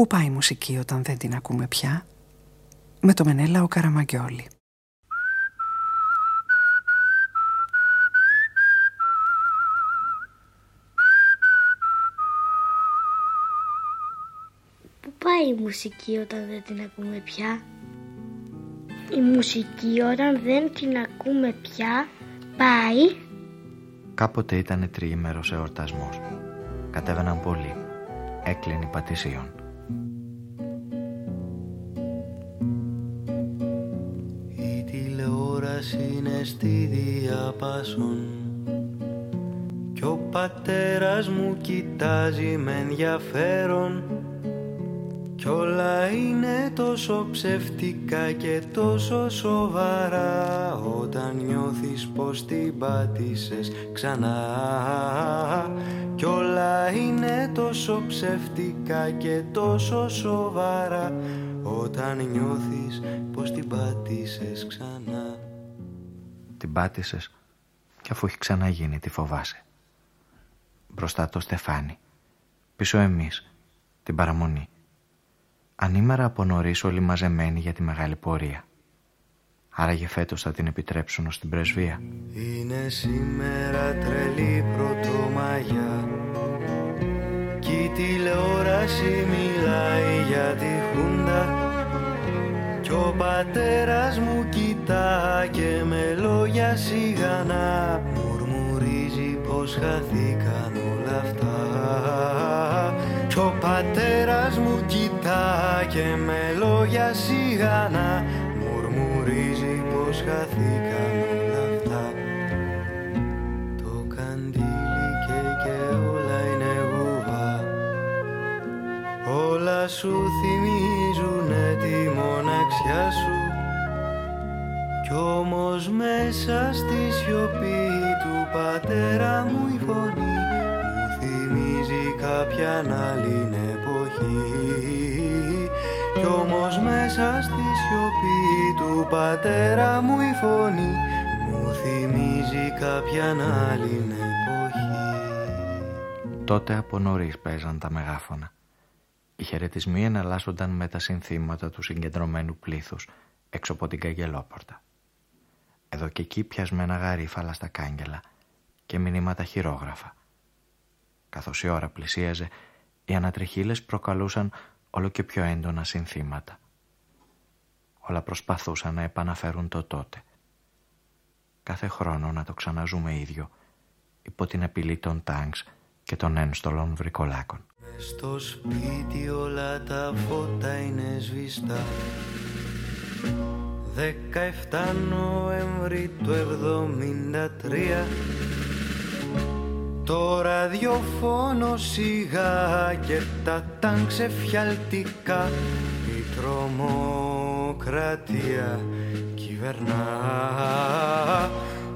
Πού πάει η μουσική όταν δεν την ακούμε πια; Με το Μενέλα ο Καραμαγκιόλη. Πού πάει η μουσική όταν δεν την ακούμε πια; Η μουσική όταν δεν την ακούμε πια πάει... Κάποτε ήταν τριήμερος εορτασμός. Κατέβαιναν πολλοί. Έκλεινε πατησίων. Στη διαπάσον Κι ο πατέρας μου κοιτάζει με ενδιαφέρον. Κι όλα είναι τόσο ψευτικά και τόσο σοβαρά. Όταν νιώθεις πως την πάτησες ξανά. Κι όλα είναι τόσο ψευτικά και τόσο σοβαρά. Όταν νιώθεις πως την πάτησες ξανά Την πάτησες και αφού έχει ξαναγίνει τι φοβάσαι Μπροστά το στεφάνι Πίσω εμείς την παραμονή ανήμερα από νωρίς όλοι μαζεμένοι για τη μεγάλη πορεία. Άραγε φέτος θα την επιτρέψουν ως την πρεσβεία. Είναι σήμερα τρελή πρωτομαγιά Κι η τηλεόραση μιλάει για τη Χούντα Κι ο πατέρας μου κοιτά και με λόγια σιγανά Μουρμουρίζει πως χαθήκαν όλα αυτά Κι ο πατέρας μου κοιτά και με λόγια σιγανά Μουρμουρίζει πως χαθήκαν μέσα στη σιωπή του πατέρα μου η φωνή Μου θυμίζει κάποια άλλη εποχή Κι όμως μέσα στη σιωπή του πατέρα μου η φωνή Μου θυμίζει κάποια άλλη εποχή Τότε από νωρίς παίζαν τα μεγάφωνα. Οι χαιρετισμοί εναλλάσσονταν με τα συνθήματα του συγκεντρωμένου πλήθους έξω από την καγκελόπορτα. Εδώ και εκεί πιασμένα γαρίφαλα στα κάγκελα και μηνύματα χειρόγραφα. Καθώς η ώρα πλησίαζε, οι ανατριχίλες προκαλούσαν όλο και πιο έντονα συνθήματα. Όλα προσπαθούσαν να επαναφέρουν το τότε. Κάθε χρόνο να το ξαναζούμε ίδιο, υπό την απειλή των τάγκς και των ένστολων βρικολάκων. Μες στο σπίτι όλα τα φώτα είναι σβηστά 17 Νοέμβρη του 73 Το ραδιοφώνο σιγά και τα τάγκ ξεφιαλτικά. Η τρομοκρατία κυβερνά.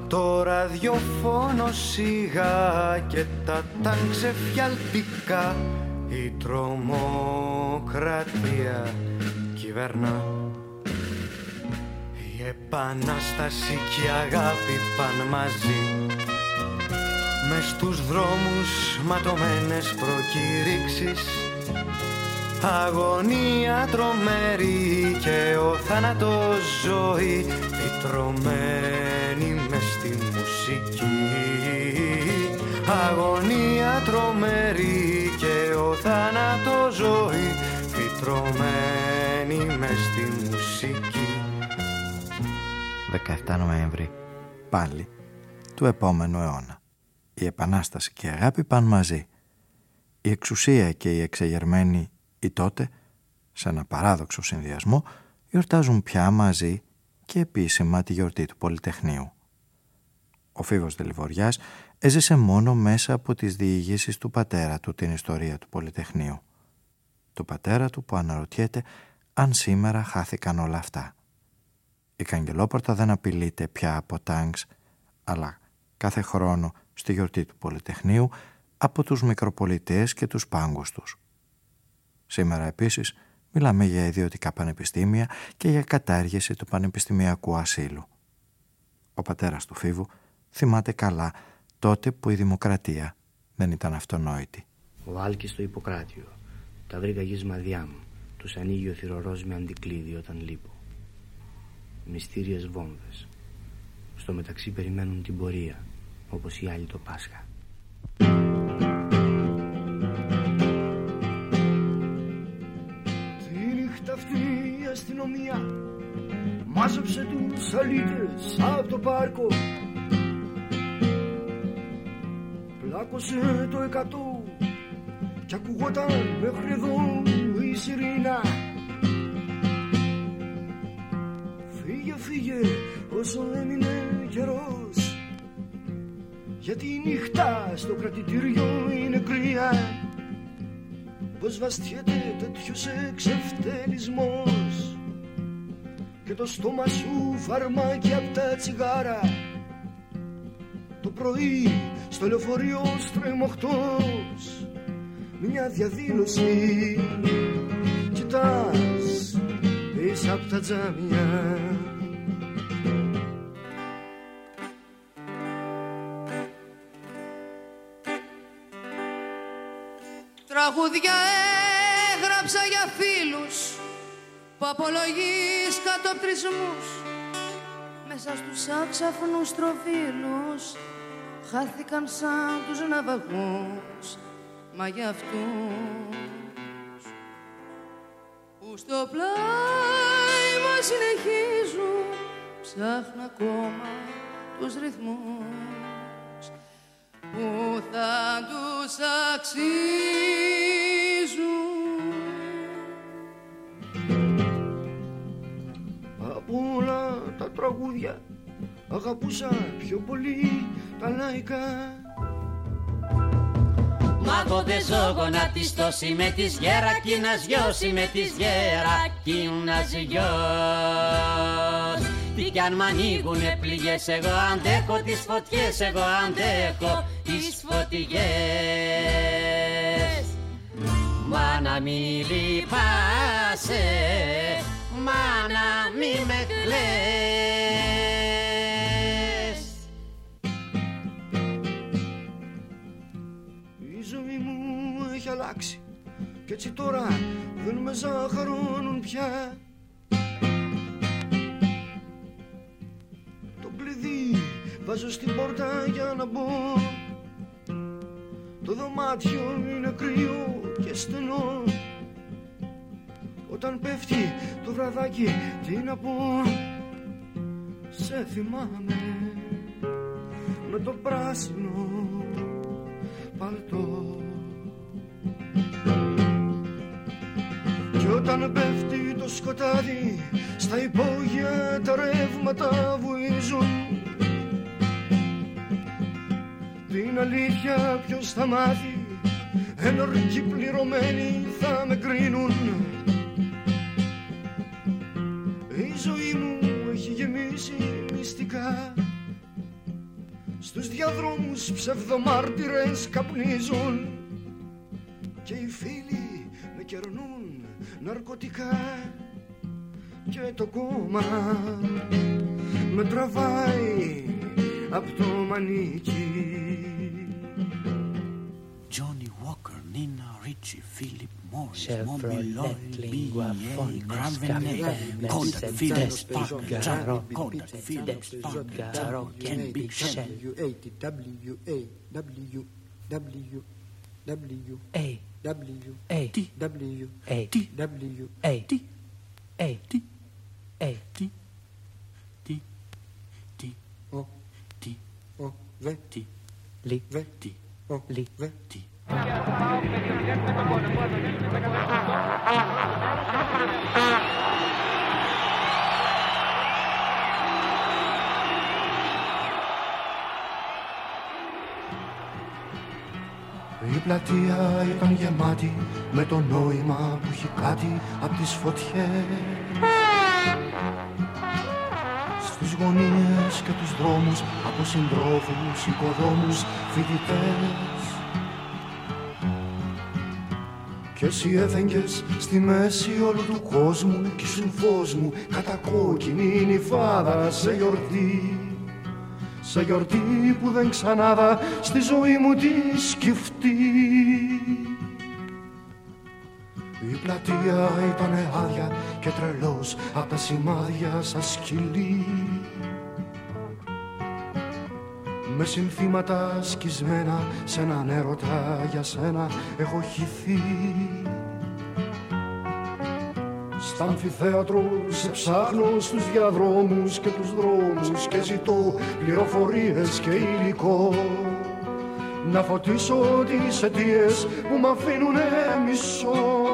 Το ραδιοφώνο σιγά και τα τάγκ ξεφιαλτικά. Η τρομοκρατία κυβερνά. η επανάσταση και η αγάπη παν μαζί. Μες στους δρόμους ματωμένες προκήρυξεις. Αγωνία τρομερή και ο θάνατος ζωή. Φυτρωμένη μες στη μουσική. Αγωνία τρομερή και ο θάνατος ζωή. Φυτρωμένη μες στη μουσική 17 Νοέμβρη, πάλι, του επόμενου αιώνα. Η Επανάσταση και η αγάπη πάνε μαζί. Η εξουσία και η εξεγερμένη ή τότε, σε ένα παράδοξο συνδυασμό, γιορτάζουν πια μαζί και επίσημα τη γιορτή του Πολυτεχνείου. Ο Φίβος Δελιβοριάς έζησε μόνο μέσα από τις διηγήσεις του πατέρα του την ιστορία του Πολυτεχνείου. Του πατέρα του που αναρωτιέται αν σήμερα χάθηκαν όλα αυτά. Η Καγκελόπορτα δεν απειλείται πια από τάγκς, αλλά κάθε χρόνο στη γιορτή του Πολυτεχνείου από τους μικροπολιτές και τους πάγκους τους. Σήμερα επίσης μιλάμε για ιδιωτικά πανεπιστήμια και για κατάργηση του πανεπιστημιακού ασύλου. Ο πατέρας του Φίβου θυμάται καλά τότε που η δημοκρατία δεν ήταν αυτονόητη. Ο Άλκης στο Ιπποκράτιο. Τα βρήκα γης μου Τους ανοίγει ο θυρωρός με αντικλείδι όταν λείπω Μυστήριες βόμβες. Στο μεταξύ περιμένουν την πορεία Όπως οι άλλοι το Πάσχα. Τη νύχτα αυτή η αστυνομία Μάζεψε τους αλήτες από το πάρκο. Πλάκωσε το εκατό Κι ακουγόταν μέχρι εδώ η σιρήνα όσο έμεινε καιρός. Γιατί η νύχτα στο κρατητήριο είναι κρύα. Πως βαστιέται τέτοιος εξευτελισμός. Και το στόμα σου φαρμάκι απ' τα τσιγάρα. Το πρωί στο λεωφορείο στρεμοχτός μια διαδήλωση κοιτάς πίσω απ' τα τζάμια Τραγούδια έγραψα για φίλους που απολογείς κατοπτρισμούς. Μέσα στους άξαφνους τροφίλους χάθηκαν σαν τους ναυαγούς μα για αυτούς που στο πλάι μας συνεχίζουν ψάχνω ακόμα τους ρυθμούς που θα τους αξίζουν. Από όλα τα τραγούδια αγαπούσα πιο πολύ τα λαϊκά. Μα εγώ δεν ζω γονατιστός με της γέρα κι να σγιώσει με της γέρα κι να σγιώσει Τι κι αν μ' ανοίγουνε πληγές εγώ αντέχω τις φωτιές εγώ αντέχω τις φωτιές. Μα να μη λυπάσαι, μα να μη με κλαις. Αλλάξει Κι έτσι τώρα δεν με ζαχαρώνουν πια βάζω στην πόρτα για να μπω. Το δωμάτιο είναι κρύο και στενό. Όταν πέφτει το βραδάκι τι να πω. Σε θυμάμαι με το πράσινο παλτό. Κι όταν πέφτει το σκοτάδι Στα υπόγεια τα ρεύματα βουίζουν Την αλήθεια ποιος θα μάθει Ενεργοί πληρωμένοι θα με κρίνουν. Η ζωή μου έχει γεμίσει μυστικά. Στους διαδρόμους ψευδομάρτυρες καπνίζουν. Και οι φίλοι με κερνούν ναρκωτικά. Και το κόμμα με τραβάει από το μανίκι Johnny Walker, Nina Ricci, Philip Morris, Moby Chevrolet, Lingua Fones, Gravenet, Kodak, Philips, Parker, Jarro, Kodak, Philips, Parker, Jarro, Ken, Big Shell, W-A, W-A, W, W, W, A, W A T W A T W A T A T A T T O V T Li. V T O Li. V T Η πλατεία ήταν γεμάτη με το νόημα που έχει κάτι από τις φωτιές. Στους γωνίες και τους δρόμους από συντρόφους, οικοδόμους, φοιτητές. Κι εσύ έφεγγες στη μέση όλου του κόσμου κι ήσουν φως μου κατακόκκινη νυφάδα σε γιορτή. Σε γιορτή που δεν ξανάδα στη ζωή μου τη σκεφτεί. Πλατεία ήταν άδεια και τρελός απ' τα σημάδια σαν σκυλί με συνθήματα σκισμένα σε έναν έρωτα για σένα έχω χυθεί Στα αμφιθέατρο σε ψάχνω στους διαδρόμους και τους δρόμους και ζητώ πληροφορίες και υλικό να φωτίσω τις αιτίες που μ' αφήνουνε μισό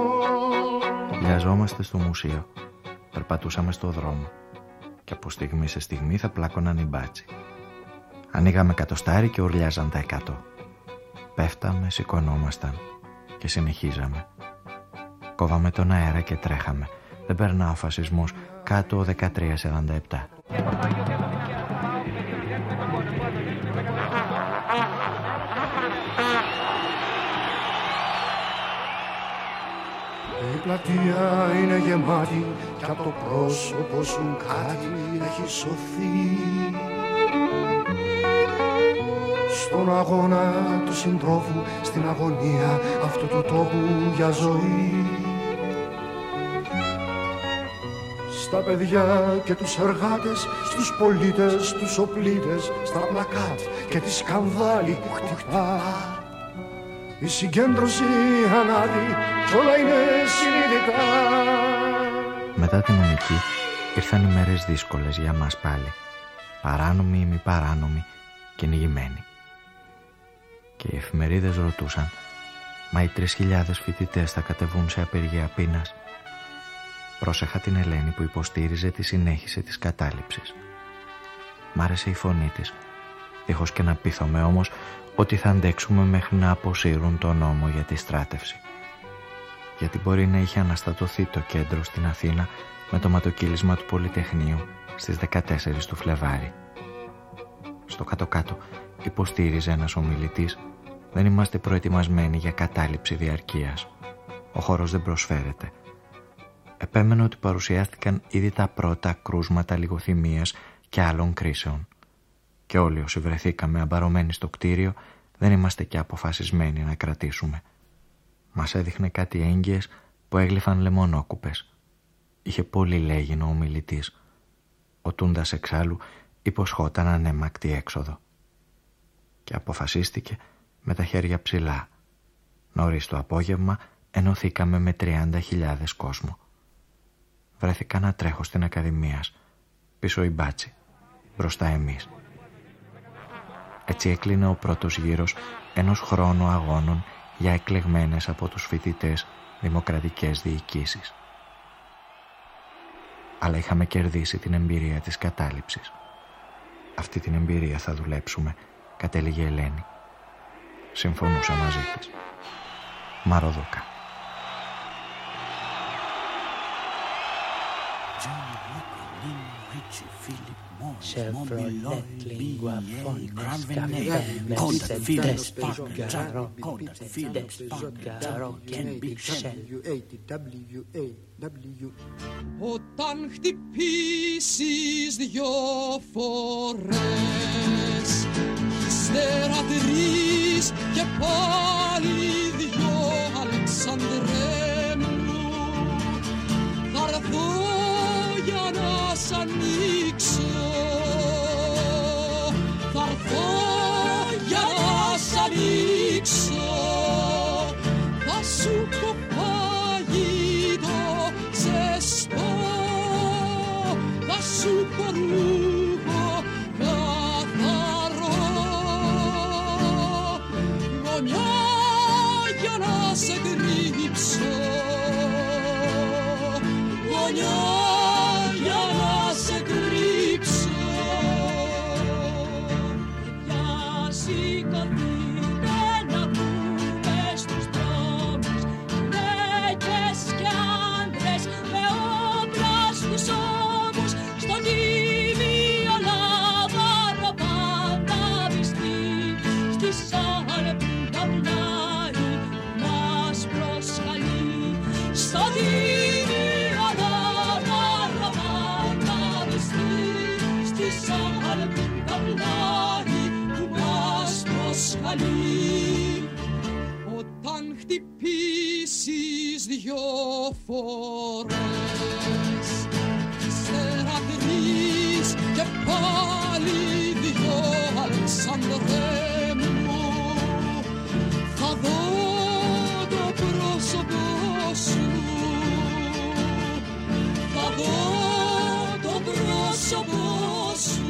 Λιαζόμαστε στο μουσείο. Περπατούσαμε στο δρόμο. Και από στιγμή σε στιγμή θα πλάκωναν οι μπάτσι. Ανοίγαμε κατοστάρι και ουρλιάζαν τα εκατό. Πέφταμε, σηκωνόμασταν και συνεχίζαμε. Κόβαμε τον αέρα και τρέχαμε. Δεν περνά ο φασισμός κάτω ο 1347. Η πλατεία είναι γεμάτη και από το πρόσωπο σου κάτι έχει σωθεί Στον αγώνα του συντρόφου, στην αγωνία αυτού του τόπου για ζωή Στα παιδιά και τους εργάτες, στους πολίτες, στους οπλίτες, στα πλακάτ και τη σκανδάλη που χτυπά η συγκέντρωση ανάδει κι όλα είναι συνειδητά. Μετά την νομική ήρθαν οι μέρες δύσκολες για μας πάλι. Παράνομοι ή μη παράνομοι, κυνηγημένοι. Και οι εφημερίδες ρωτούσαν «Μα οι 3.000 φοιτητές θα κατεβούν σε απεργία πείνας» Πρόσεχα την Ελένη που υποστήριζε τη συνέχιση της κατάληψης. Μ' άρεσε η φωνή της. Δίχως και να πείθομαι όμως ότι θα αντέξουμε μέχρι να αποσύρουν τον νόμο για τη στράτευση. Γιατί μπορεί να είχε αναστατωθεί το κέντρο στην Αθήνα με το ματοκύλισμα του Πολυτεχνείου στις 14 του Φλεβάρι. Στο κάτω-κάτω υποστήριζε ένας ομιλητής «Δεν είμαστε προετοιμασμένοι για κατάληψη διαρκείας. Ο χώρος δεν προσφέρεται επέμενε ότι παρουσιάστηκαν ήδη τα πρώτα κρούσματα λιγοθυμίας και άλλων κρίσεων. Και όλοι όσοι βρεθήκαμε αμπαρωμένοι στο κτίριο δεν είμαστε και αποφασισμένοι να κρατήσουμε. Μας έδειχνε κάτι έγκυες που έγλυφαν λεμονόκουπες. Είχε πολύ λέγινο ο μιλητής. Ο Τούντας εξάλλου υποσχόταν ανέμακτη έξοδο. Και αποφασίστηκε με τα χέρια ψηλά. Νωρίς το απόγευμα ενωθήκαμε με 30.000 κόσμο βρέθηκα να τρέχω στην Ακαδημίας, πίσω η μπάτσι, μπροστά εμείς. Έτσι έκλεινε ο πρώτος γύρος ενός χρόνου αγώνων για εκλεγμένες από τους φοιτητές δημοκρατικές διοικήσεις. Αλλά είχαμε κερδίσει την εμπειρία της κατάληψης. Αυτή την εμπειρία θα δουλέψουμε, κατέληγε Ελένη. Συμφωνούσα μαζί της. Μαροδόκα. Chevrolet, lingua fontes, caffè, Mercedes, Pagaro, Fides, Pagaro, Όταν χτυπήσεις δυο φορές Ύστερα τρεις και πάλι δυο Αλεξανδρέ μου Θα έρθω για να σ' ανοίξω. Θα έρθω για να σ' ανοίξω. Θα σου πω φαγητό ζεστό. Θα σου πω προσκαλεί όταν χτυπήσεις δυο φορές Ύστερα τρεις και πάλι δυο Αλεξάνδρε μου Θα δω το πρόσωπο σου. Θα δω το πρόσωπο σου.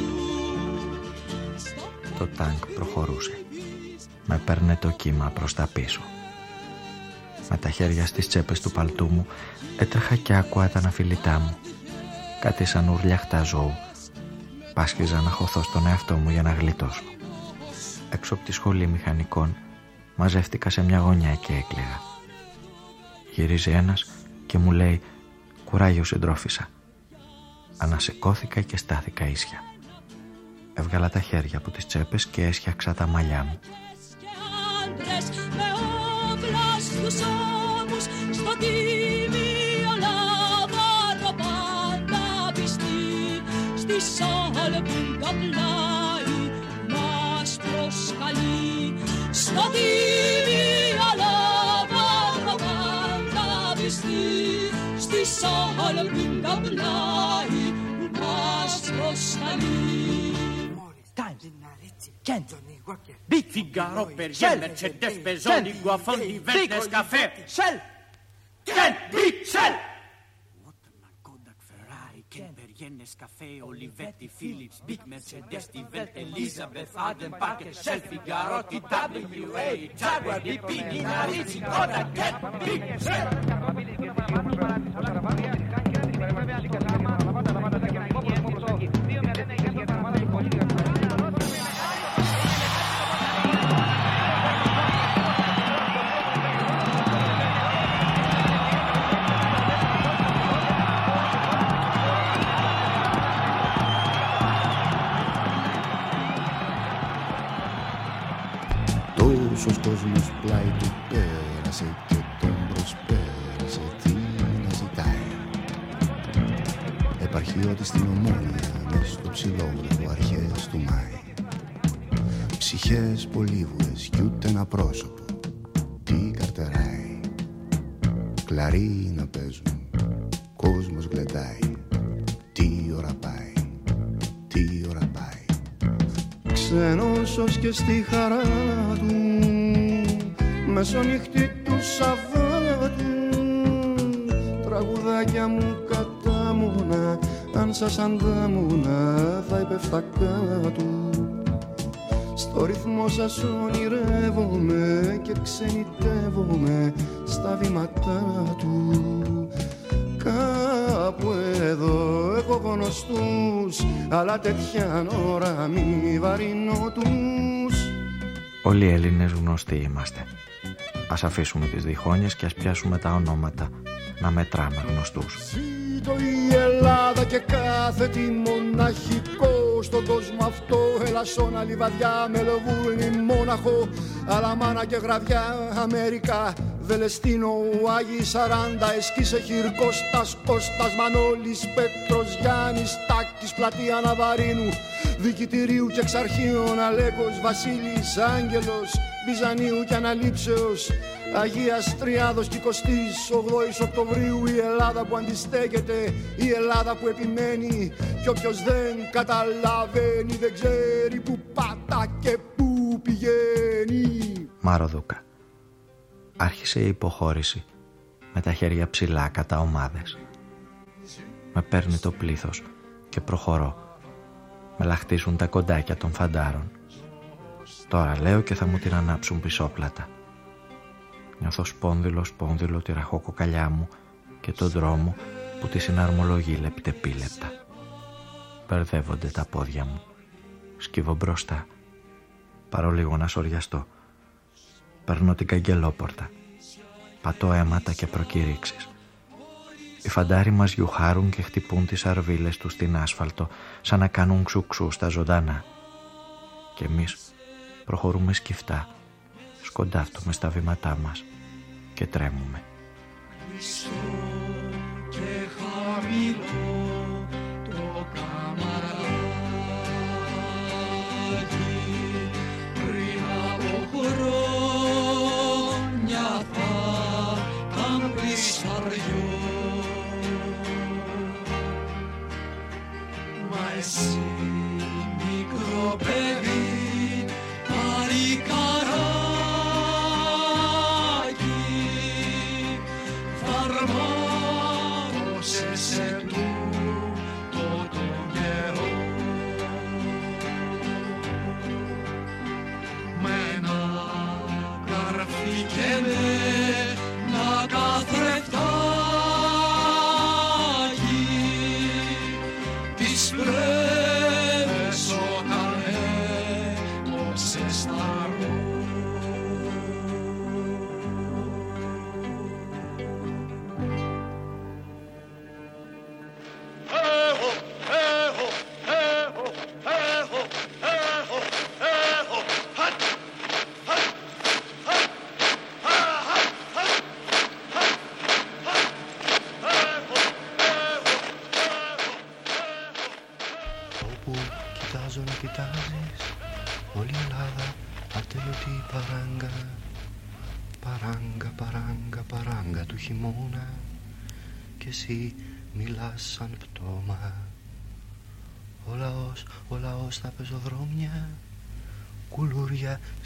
Το τάγκ προχωρούσε. Με παίρνε το κύμα προς τα πίσω. Με τα χέρια στις τσέπες του παλτού μου έτρεχα και άκουα τα αναφιλητά μου. Κάτι σαν ουρλιαχτά ζώου. Πάσχιζα να χωθώ στον εαυτό μου για να γλιτώσω. Έξω από τη σχολή μηχανικών μαζεύτηκα σε μια γωνιά και έκλαιγα. Γυρίζει ένας και μου λέει «Κουράγιο συντρόφισα». Ανασηκώθηκα και στάθηκα ίσια. Έβγαλα τα χέρια από τις τσέπες και έσχιαξα τα μαλλιά μου. Άντρες με όπλα στους ώμους στο τίμιο λάβαρο πάντα πιστοί στη σάλπουν τα πλάι μας προσκαλεί. Στο τίμιο λάβαρο πάντα πιστοί στη σάλπουν τα πλάι μας προσκαλεί. Ken, Big Figaro, Perrier, Mercedes, Besoni, Guafondi, Ventes, Café. Shell! Ken, Big Shell! Waterman, Kodak, Ferrari, Ken, Perrier, Nescafé, Olivetti, Philips, Big Mercedes, Tivel, Elizabeth, Arden, Parker, Shell, Figaro, TWA, Jaguar, BP, Nina Ricci, Kodak, Ken, Big Shell! Ψυχές πολύβουες κι ούτε ένα πρόσωπο. Τι καρτεράει Κλαρί να παίζουν, κόσμος γλεντάει. Τι ώρα πάει, τι ώρα πάει. Ξένος ως και στη χαρά του Μεσονύχτη του Σαββάτου. Τραγουδάκια μου κατάμουνα Αν σας αντάμουνα θα έπεφτα κάτω Στο ρυθμός σας ονειρεύομαι Και ξενιτεύομαι Στα βήματά του Κάπου εδώ έχω γνωστούς Αλλά τέτοια ώρα μη βαρύνω τους Όλοι οι Έλληνες γνωστοί είμαστε. Ας αφήσουμε τις διχόνοιες και ας πιάσουμε τα ονόματα να μετράμε γνωστούς. Ζήτω η Ελλάδα και κάθε τι μοναχικό στον κόσμο αυτό Ελασσόνα, Λιβαδιά, Μελοβούνι, Μόναχο Αλαμάνα και Γραβιά, Αμέρικα Βελεστίνο, Άγιοι Σαράντα, Εσκίσε Χιρκώστας, Κώστας, Μανώλης, Πέτρος, Γιάννης, Τάκης, Πλατεία Ναβαρίνου Δικητηρίου και Εξαρχείων, Αλέκος, Βασίλης, Άγγελος, Μπιζανίου και Αναλήψεως Αγίας Τριάδος και 28 Οκτωβρίου η Ελλάδα που αντιστέκεται η Ελλάδα που επιμένει και όποιος δεν καταλαβαίνει δεν ξέρει που πατά και που πηγαίνει Μάρο Δούκα. Άρχισε η υποχώρηση με τα χέρια ψηλά κατά ομάδες. Με παίρνει το πλήθος και προχωρώ. Με λαχτίζουν τα κοντάκια των φαντάρων. Τώρα λέω και θα μου την ανάψουν πισόπλατα. Νιώθω σπόνδυλο σπόνδυλο τη ραχοκοκαλιά μου και τον δρόμο που τη συναρμολογεί λεπτεπίλεπτα. Μπερδεύονται τα πόδια μου. Σκύβω μπροστά. Πάρω λίγο να σοριαστώ. Παίρνω την καγκελόπορτα. Πατώ αίματα και προκηρύξεις. Οι φαντάροι μας γιουχάρουν και χτυπούν τις αρβίλες τους στην άσφαλτο σαν να κάνουν ξουξού στα ζωντανά. Και εμείς προχωρούμε σκυφτά, σκοντάφτουμε στα βήματά μας και και χαμηλό το καμαράκι. Πριν από χρόνια θα ήταν πλησταριό μα εσύ μικρό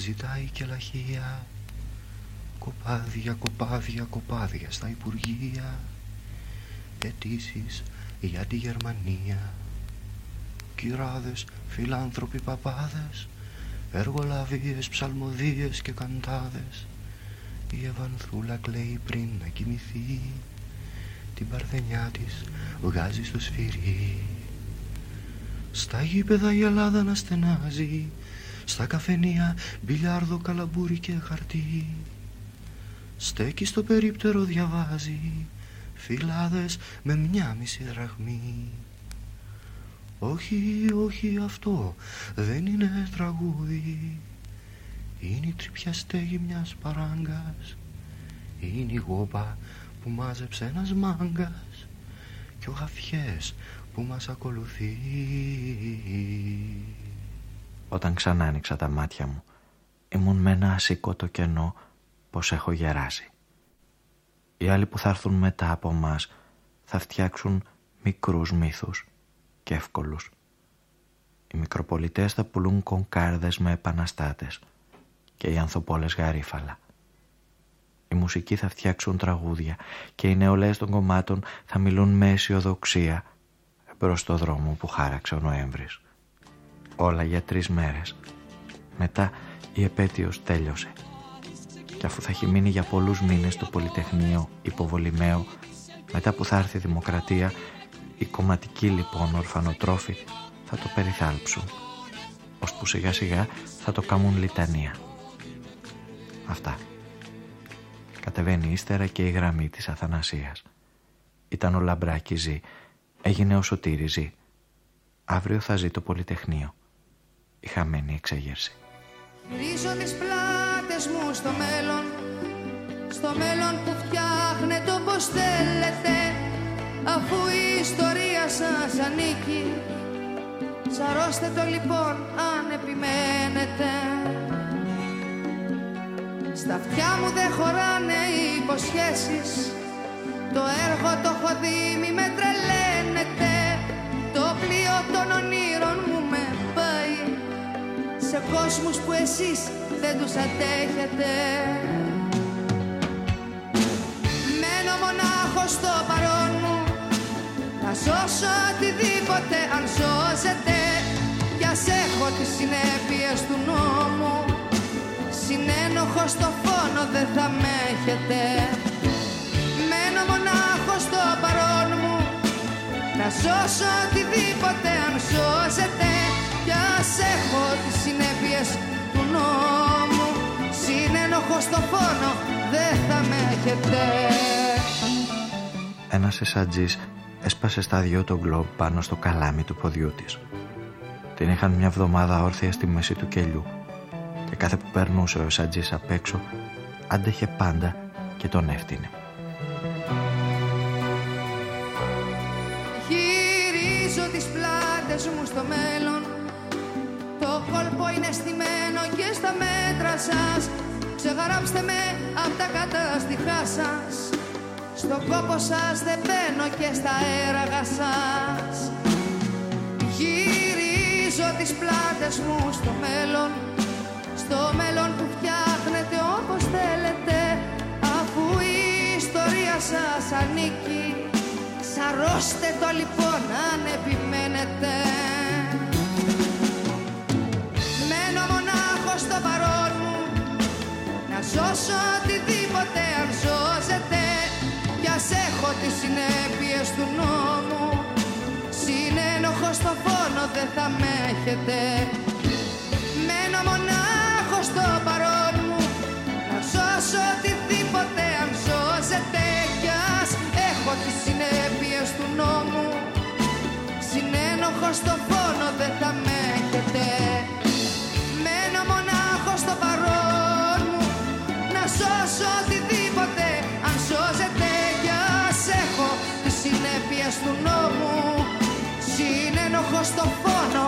ζητάει και λαχεία. Κοπάδια, κοπάδια, κοπάδια στα Υπουργεία. Αιτήσεις για τη Γερμανία. Κυράδες, φιλάνθρωποι παπάδες. Εργολαβίες, ψαλμοδίες και καντάδες. Η Ευανθούλα κλαίει πριν να κοιμηθεί. Την παρθενιά της βγάζει στο σφυρί. Στα γήπεδα η Ελλάδα να στενάζει Στα καφενεία μπιλιάρδο, καλαμπούρι και χαρτί. Στέκει στο περίπτερο διαβάζει Φυλάδες με μια μισή δραχμή. Όχι, όχι αυτό δεν είναι τραγούδι. Είναι η τρυπιά στέγη μιας παράγκας. Είναι η γόπα που μάζεψε ένας μάγκας. Και ο γαφιές που μας ακολουθεί Όταν ξανά άνοιξα τα μάτια μου ήμουν με ένα ασήκωτο κενό πως έχω γεράσει. Οι άλλοι που θα έρθουν μετά από μας θα φτιάξουν μικρούς μύθους και εύκολους. Οι μικροπολιτές θα πουλούν κονκάρδες με επαναστάτες και οι ανθοπόλες γαρίφαλα. Οι μουσικοί θα φτιάξουν τραγούδια και οι νεολαίες των κομμάτων θα μιλούν με αισιοδοξία μπρος στο δρόμο που χάραξε ο Νοέμβρης. Όλα για τρεις μέρες. Μετά η επέτειος τέλειωσε. Και αφού θα έχει μείνει για πολλούς μήνες στο Πολυτεχνείο υποβολημαίο, μετά που θα έρθει η Δημοκρατία, οι κομματικοί λοιπόν ορφανοτρόφοι θα το περιθάλψουν, ώσπου σιγά σιγά θα το κάμουν λιτανία. Αυτά. Κατεβαίνει ύστερα και η γραμμή της Αθανασίας. Ήταν ο Λαμπράκη ζει, έγινε ο Σωτήρη ζει. Αύριο θα ζει το Πολυτεχνείο. Η χαμένη εξέγερση. Γυρίζω τις πλάτες μου στο μέλλον Στο μέλλον που φτιάχνετε όπως θέλετε. Αφού η ιστορία σας ανήκει Σαρώστε το λοιπόν αν επιμένετε. Στα αυτιά μου δεν χωράνε οι υποσχέσεις Το έργο το έχω δει μη με τρελαίνετε. Το πλοίο των ονείρων μου με πάει σε κόσμους που εσείς δεν τους αντέχετε. Μένω μονάχος στο παρόν μου Να σώσω οτιδήποτε αν σώζετε Κι ας έχω τις συνέπειες του νόμου Συνένοχο στο φόνο δεν θα με έχετε. Μένω μονάχος στο παρόν μου Να σώσω οτιδήποτε αν σώζετε κι ας έχω τις συνέπειες του νόμου Συνένοχος στο φόνο δεν θα με έχετε Ένας εσατζής έσπασε στα δυο τον γκλόμπ πάνω στο καλάμι του ποδιού της. Την είχαν μια βδομάδα όρθια στη μέση του κελιού και κάθε που περνούσε ο εσατζής απ' έξω άντεχε πάντα και τον έφτινε. Στημένο και στα μέτρα σας. Ξεγαράψτε με απ' τα κατάστοιχά σας. Στον κόπο σας δεν μπαίνω και στα έργα σας. Γυρίζω τις πλάτες μου στο μέλλον. Στο μέλλον που φτιάχνετε όπως θέλετε. Αφού η ιστορία σας ανήκει. Ξαρώστε το λοιπόν αν επιμένετε Να σώσω οτιδήποτε αν σώζεται Κι ας έχω τις συνέπειες του νόμου. Συνένοχος στο φόνο δεν θα με έχετε. Μένω μονάχος στο παρόν μου. Να σώσω οτιδήποτε αν σώζεται Κι ας έχω τις συνέπειες του νόμου. Συνένοχος στο φόνο στο φόνο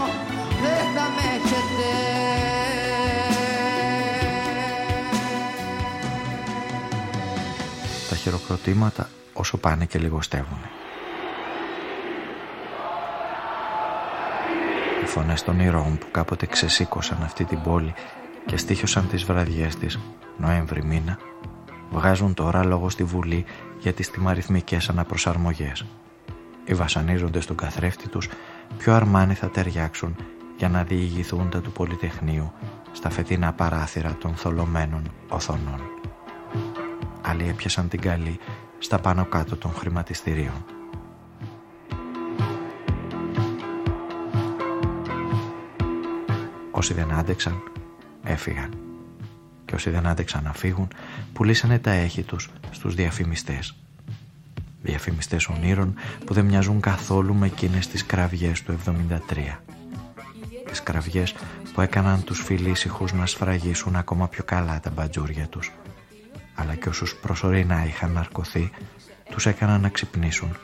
δεν θα με έχετε Τα χειροκροτήματα όσο πάνε και λιγοστεύουν. Οι φωνές των ηρώων που κάποτε ξεσήκωσαν αυτή την πόλη και στήχωσαν τις βραδιές της Νοέμβρη μήνα βγάζουν τώρα λόγο στη Βουλή για τις τιμαριθμικές αναπροσαρμογές. Οι βασανίζοντες στον καθρέφτη τους πιο αρμάνοι θα ταιριάξουν για να διηγηθούν τα του Πολυτεχνείου στα φετινά παράθυρα των θολωμένων οθονών. Άλλοι έπιασαν την καλή στα πάνω κάτω των χρηματιστηρίων. Όσοι δεν άντεξαν, έφυγαν. Και όσοι δεν άντεξαν να φύγουν, πουλήσανε τα έχη τους στους διαφημιστές. Διαφημιστές ονείρων που δεν μοιάζουν καθόλου με εκείνες τις κραυγές του 73. Τις κραυγές που έκαναν τους φιλήσυχους να σφραγίσουν ακόμα πιο καλά τα μπατζούρια τους. Αλλά και όσους προσωρινά είχαν ναρκωθεί, τους έκαναν να ξυπνήσουν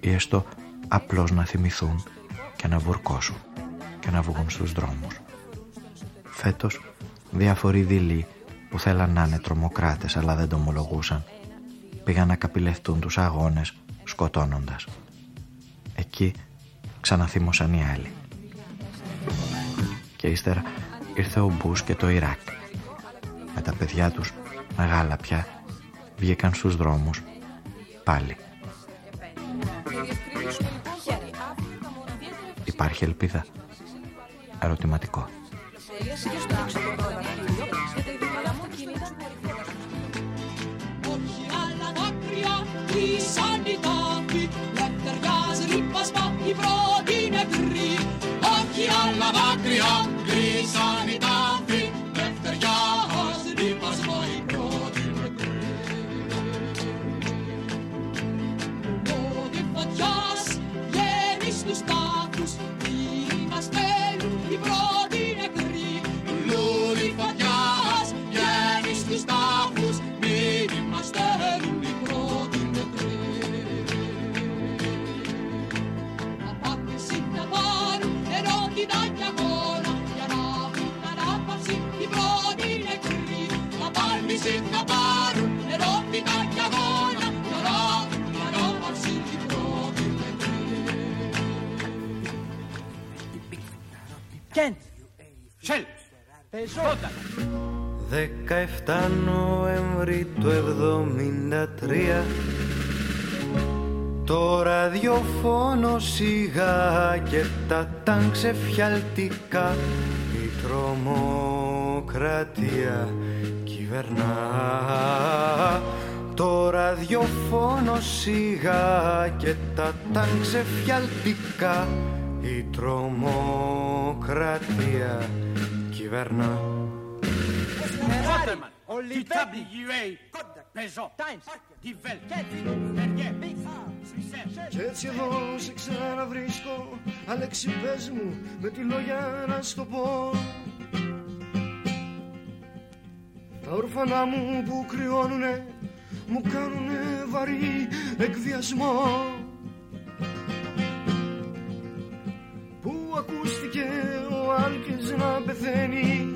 ή έστω απλώς να θυμηθούν και να βουρκώσουν και να βγουν στους δρόμους. Φέτος διάφοροι δειλοί που θέλαν να είναι τρομοκράτες αλλά δεν το ομολογούσαν πήγαν να καπηλευτούν τους αγώνες σκοτώνοντας. Εκεί ξαναθύμωσαν οι άλλοι. Και ύστερα ήρθε ο Μπούς και το Ιράκ. Με τα παιδιά τους, μεγάλα πια, βγήκαν στους δρόμους πάλι. Υπάρχει ελπίδα. Ερωτηματικό. Πεζόταν! 17 Νοέμβρη του 73 Το ραδιοφόνο σιγά και τα ταν ξεφιαλτικά Η τρομοκρατία κυβερνά Το ραδιοφόνο σιγά και τα ταν ξεφιαλτικά Η τρομοκρατία κυβερνά Waterman, TWA, Peugeot, Times, Die Welt, Vernier, Κι έτσι. Εδώ σε ξαναβρίσκω Αλέξη πες μου με τη λόγια να στο πω. Τα ορφανά μου που κρυώνουνε Μου κάνουνε βαρύ εκβιασμό πεθαίνει.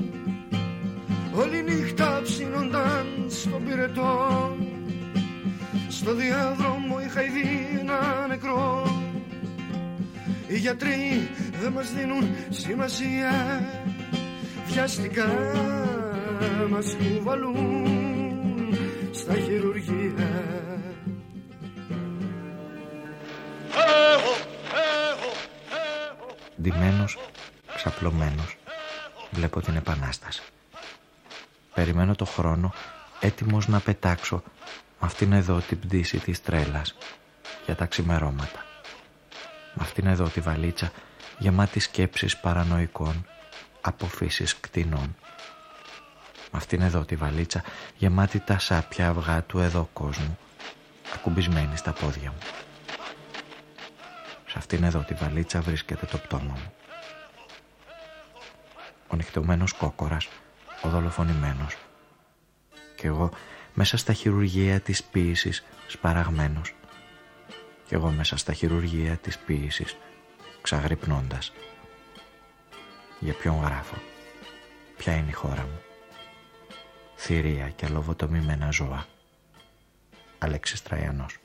Όλη νύχτα ψήνονταν στον πυρετό. Στο διάδρομο είχα ήδη ένα νεκρό. Οι γιατροί δεν μας δίνουν σημασία. Βιαστικά μας κουβαλούν στα χειρουργεία. Ντυμένος, ξαπλωμένος, βλέπω την επανάσταση. Περιμένω το χρόνο έτοιμος να πετάξω με αυτήν εδώ την πτήση της τρέλας για τα ξημερώματα. Με αυτήν εδώ τη βαλίτσα γεμάτη σκέψεις παρανοϊκών από φύσης κτηνών. Με αυτήν εδώ τη βαλίτσα γεμάτη τα σάπια αυγά του εδώ κόσμου ακουμπισμένη στα πόδια μου. Σε αυτήν εδώ τη βαλίτσα βρίσκεται το πτώμα μου. Ο νυχτωμένος κόκορας, ο δολοφονημένος. Και εγώ μέσα στα χειρουργεία της ποίησης σπαραγμένος. Και εγώ μέσα στα χειρουργεία της ποίησης ξαγρυπνώντας. Για ποιον γράφω; Ποια είναι η χώρα μου; Θηρία και λοβοτομημένα ζώα. Αλέξης Τραϊανός.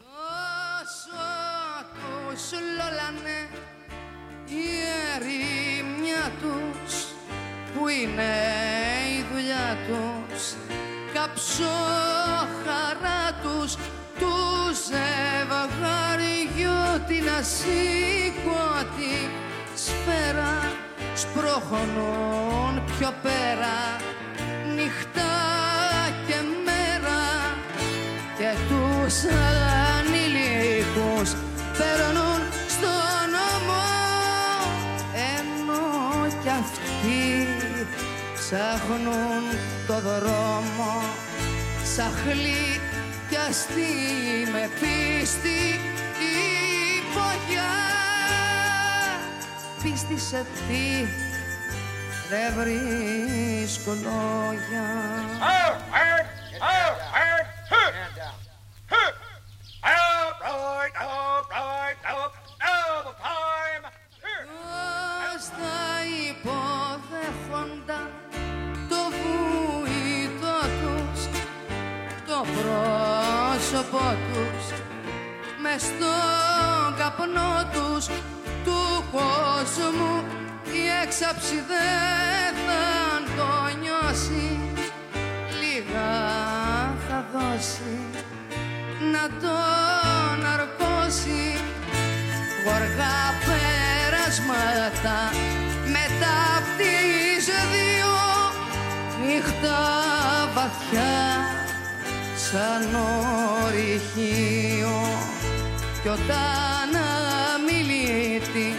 Είναι η δουλειά τους. Κάψω χαρά τους τους ζευγαριού την ασήκωτη σφαίρα. Σπρώχνουν πιο πέρα νυχτά και μέρα. Και τους ψάχνουν το δρόμο σαχλή κι αστεί με πίστη η πογιά πίστη σε τι δεν βρίσκω λόγια πρόσωπό τους μες στον καπνό τους του κόσμου η έξαψη δεν θα το νιώσει. Λίγα θα δώσει να τον αρκώσει. Γοργά περασμάτα μετά απ' τις δύο νύχτα βαθιά σαν ορυχείο κι όταν αμιλήτη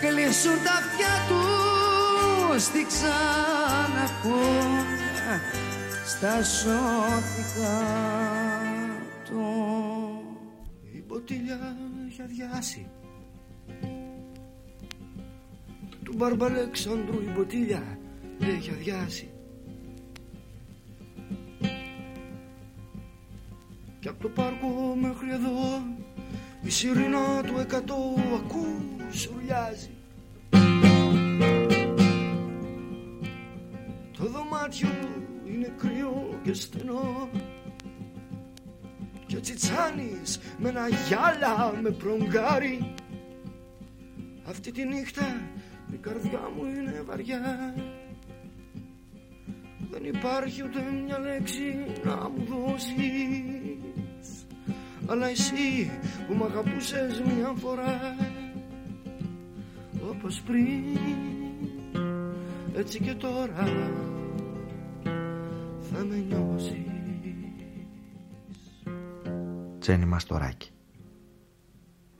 κλείσουν τα αυτιά τους τι ξανακούν στα σώθηκα του. Η μποτήλια έχει αδειάσει. Του Μπαρμπαλέξανδρου η μποτήλια έχει αδειάσει Κι από το πάρκο μέχρι εδώ. Η σιρήνα του εκατό ακούς ουρλιάζει Το δωμάτιο είναι κρύο και στενό. Και ο Τσιτσάνης με ένα γυάλα με προγκάρι Αυτή τη νύχτα η καρδιά μου είναι βαριά. Δεν υπάρχει ούτε μια λέξη να μου δώσεις Αλλά εσύ που μ' αγαπούσες μια φορά Όπως πριν έτσι και τώρα θα με νιώσεις Τζένι Μαστοράκη.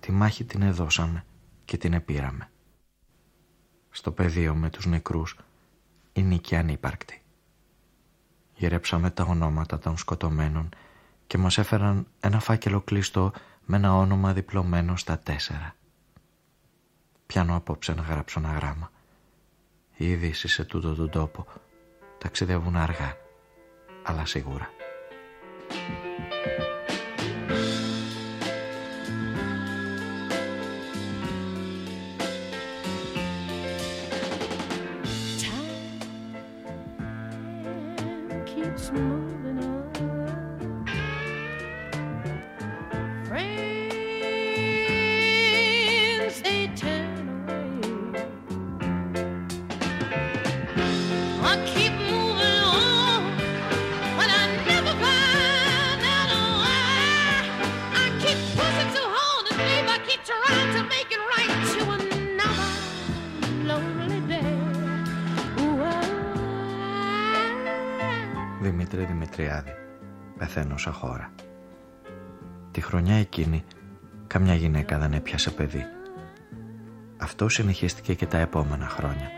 Τη μάχη την εδώσαμε και την επήραμε. Στο πεδίο με τους νεκρούς η νίκη ανύπαρκτη. Γυρέψαμε τα ονόματα των σκοτωμένων και μας έφεραν ένα φάκελο κλειστό με ένα όνομα διπλωμένο στα τέσσερα. Πιάνω απόψε να γράψω ένα γράμμα. Οι ειδήσει σε τούτο τον τόπο ταξιδεύουν αργά, αλλά σίγουρα. keeps Άντρε Δημητριάδη. Πεθαίνω σαν χώρα. Τη χρονιά εκείνη καμιά γυναίκα δεν έπιασε παιδί. Αυτό συνεχίστηκε και τα επόμενα χρόνια.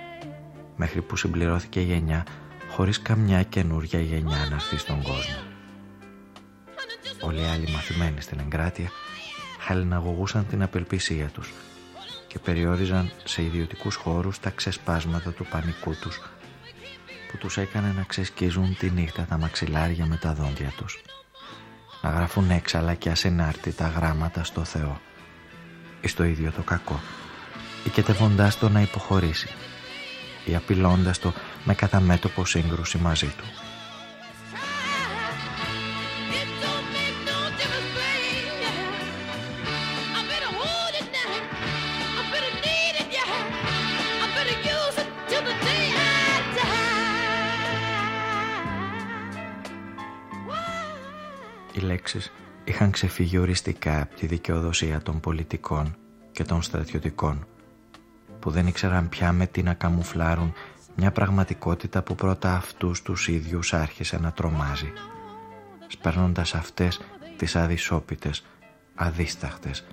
Μέχρι που συμπληρώθηκε η γενιά χωρίς καμιά καινούρια γενιά να έρθει στον κόσμο. Όλοι οι άλλοι μαθημένοι στην εγκράτεια χαλιναγωγούσαν την απελπισία τους και περιόριζαν σε ιδιωτικούς χώρους τα ξεσπάσματα του πανικού τους που τους έκανε να ξεσκίζουν τη νύχτα τα μαξιλάρια με τα δόντια τους. Να γράφουν έξαλα και ασυνάρτητα γράμματα στο Θεό. Ή στο ίδιο το κακό. Ή ketevondάς το να υποχωρήσει. Ή απειλώντας το με καταμέτωπο σύγκρουση μαζί του. Λέξεις είχαν ξεφύγει οριστικά από τη δικαιοδοσία των πολιτικών και των στρατιωτικών που δεν ήξεραν πια με τι να καμουφλάρουν μια πραγματικότητα που πρώτα αυτούς τους ίδιους άρχισε να τρομάζει σπέρνοντας αυτές τις αδυσόπιτες, αδίσταχτες,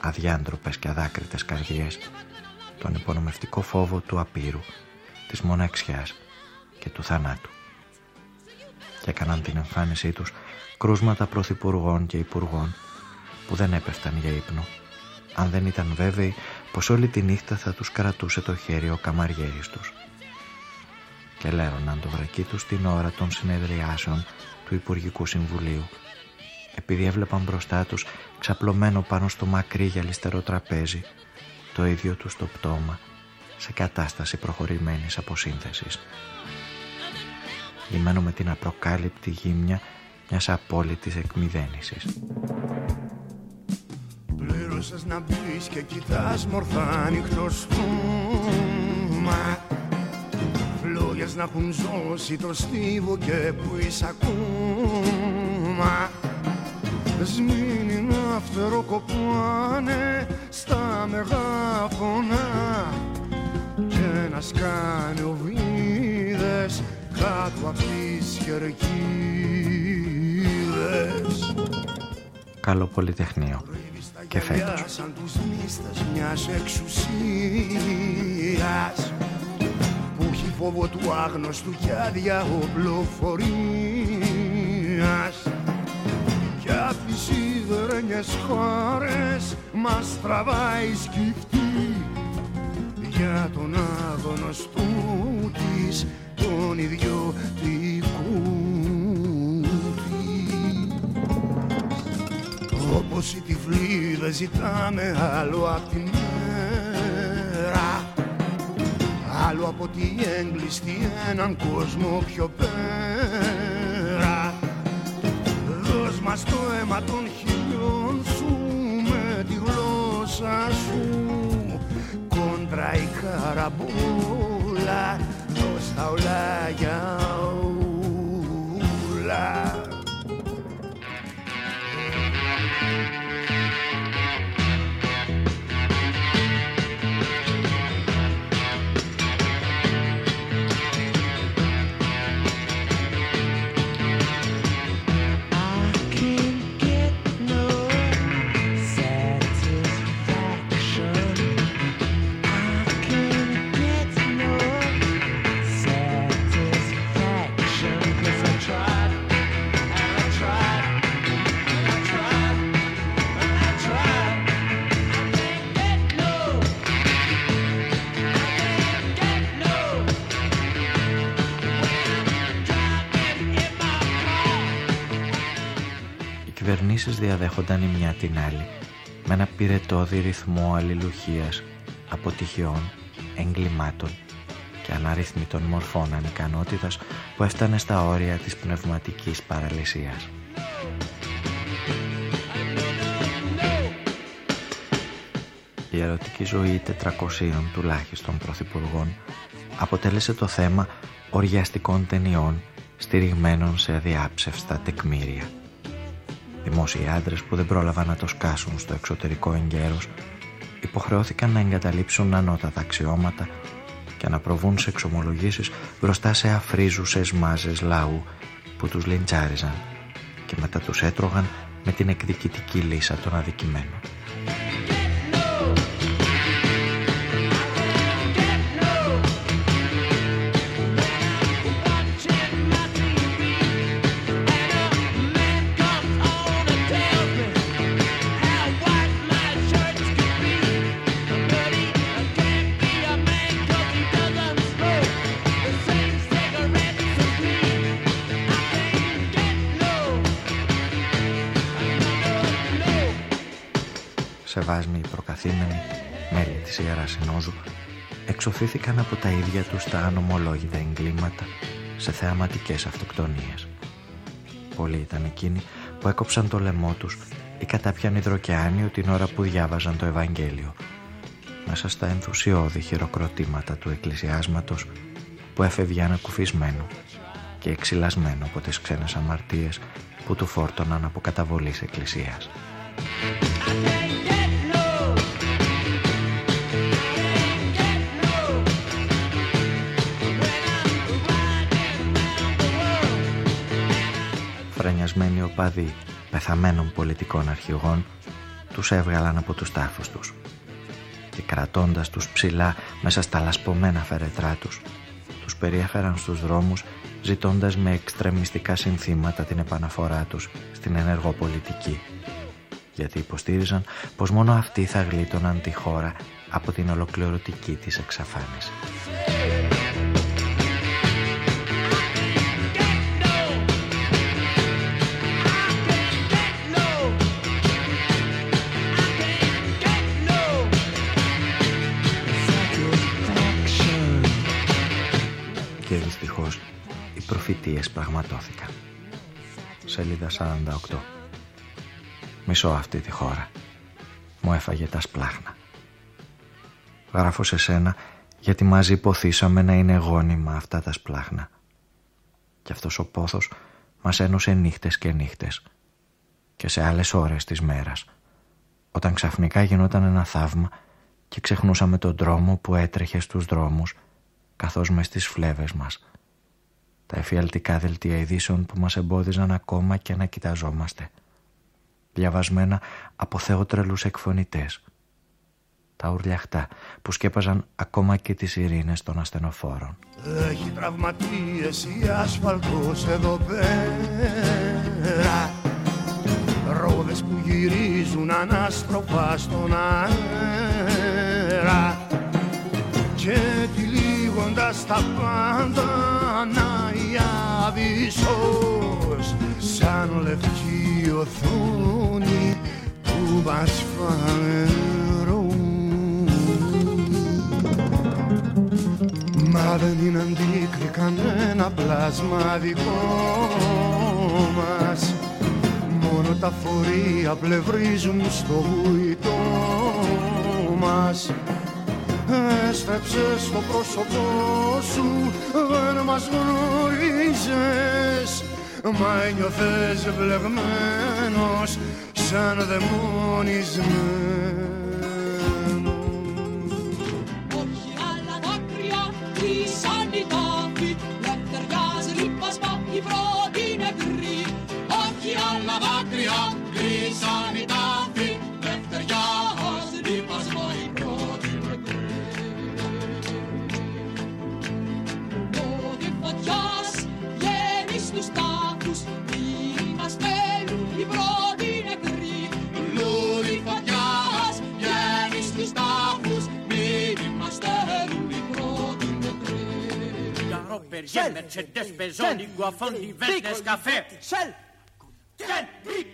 αδιάντροπες και αδάκριτες καρδιές τον υπονομευτικό φόβο του απείρου, της μοναξιάς και του θανάτου. Και έκαναν την εμφάνισή τους κρούσματα πρωθυπουργών και υπουργών που δεν έπεφταν για ύπνο αν δεν ήταν βέβαιοι πως όλη τη νύχτα θα τους κρατούσε το χέρι ο καμαριέρης τους. Και λέρωναν το βρακί τους την ώρα των συνεδριάσεων του Υπουργικού Συμβουλίου επειδή έβλεπαν μπροστά τους ξαπλωμένο πάνω στο μακρύ γυαλιστερό τραπέζι το ίδιο τους το πτώμα σε κατάσταση προχωρημένης αποσύνθεσης. Λυμένο με την απροκάλυπτη γύμνια μιας απόλυτης εκμυδένησης. Πλήρωσες να μπεις και κοιτάς μορφά ανοιχτό στούμα Φλόγες να έχουν ζώσει το στίβο και που είσαι ακόμα. Σμήνει να φτεροκοπάνε στα μεγάφωνα. Και να σκάνε οβίδες κάτω απ' τις χερκίδες Καλό Πολυτεχνείο και φέτος. Σαν τους μίστες μιας εξουσίας που έχει φόβο του άγνωστου και αδιαοπλοφορίας κι απ' τις σιδερένιες χώρες μας τραβάει σκυφτή για τον άγνωστο της τον ιδιωτικού Όπως οι τυφλοί δεν ζητάμε άλλο απ' τη μέρα. Άλλο από τη έγκλειστη έναν κόσμο πιο πέρα. Δώσ' μας το αίμα των χιλιών σου με τη γλώσσα σου. Κόντρα η καραμπούλα δώσ' τα Οι κυβερνήσεις διαδέχονταν η μια την άλλη με ένα πυρετόδη ρυθμό αλληλουχίας, αποτυχιών, εγκλημάτων και αναρρύθμιτων μορφών ανικανότητας που έφτανε στα όρια της πνευματικής παραλυσίας. Η ερωτική ζωή 400 τουλάχιστον πρωθυπουργών αποτέλεσε το θέμα οργιαστικών ταινιών στηριγμένων σε αδιάψευστα τεκμήρια. Δημόσιοι άντρες που δεν πρόλαβαν να το σκάσουν στο εξωτερικό εγκαίρος υποχρεώθηκαν να εγκαταλείψουν ανώτατα αξιώματα και να προβούν σε εξομολογήσεις μπροστά σε αφρίζουσες μάζες λαού που τους λιντσάριζαν και μετά τους έτρωγαν με την εκδικητική λύσα των αδικημένων. Σεβάσμοι οι προκαθήμενοι, μέλη της Ιεράς Συνόδου, εξοφήθηκαν από τα ίδια τους τα ανομολόγητα εγκλήματα σε θεαματικές αυτοκτονίες. Πολλοί ήταν εκείνοι που έκοψαν το λαιμό τους ή κατάπιαν υδροκιάνιο την ώρα που διάβαζαν το Ευαγγέλιο μέσα στα ενθουσιώδη χειροκροτήματα του εκκλησιάσματος που έφευγε ανακουφισμένο και εξυλασμένο από τις ξένες αμαρτίες που του φόρτωναν από καταβολής εκκλησίας. Φρενιασμένοι οπαδοί πεθαμένων πολιτικών αρχηγών τους έβγαλαν από τους τάφους τους και κρατώντας τους ψηλά μέσα στα λασπωμένα φερετρά τους τους περιέφεραν στους δρόμους ζητώντας με εξτρεμιστικά συνθήματα την επαναφορά τους στην ενεργοπολιτική γιατί υποστήριζαν πως μόνο αυτοί θα γλίτωναν τη χώρα από την ολοκληρωτική της εξαφάνιση. Προφητείες πραγματώθηκαν. Σελίδα 48 Μισώ αυτή τη χώρα. Μου έφαγε τα σπλάχνα. Γράφω σε σένα γιατί μαζί ποθήσαμε να είναι γόνιμα αυτά τα σπλάχνα. Και αυτός ο πόθος μας ένωσε νύχτες και νύχτες. Και σε άλλες ώρες της μέρας. Όταν ξαφνικά γινόταν ένα θαύμα και ξεχνούσαμε τον δρόμο που έτρεχε στους δρόμους καθώς με στις φλέβες μας τα εφιαλτικά δελτία ειδήσεων που μας εμπόδιζαν ακόμα και να κοιταζόμαστε. Διαβασμένα από θεότρελους εκφωνητές. Τα ουρλιαχτά που σκέπαζαν ακόμα και τις ειρήνες των ασθενοφόρων. Έχει τραυματίες η άσφαλτος εδώ πέρα Ρόδες που γυρίζουν ανάστροφα στον αέρα Και τυλίγοντας τα πάντα να άβυσσος σαν λευκή οθόνη που μας Μα δεν είναι αντίκρι κανένα πλάσμα δικό μας. Μόνο τα φορεία πλευρίζουν στο βουητό μας Έστρεψες το πρόσωπό σου δεν μας γνωρίζες Μα ένιωθες βλεγμένος σαν δαιμονισμένος Berger, Mercedes, Peugeot, Guafon, Verdes, καφέ. Σελ!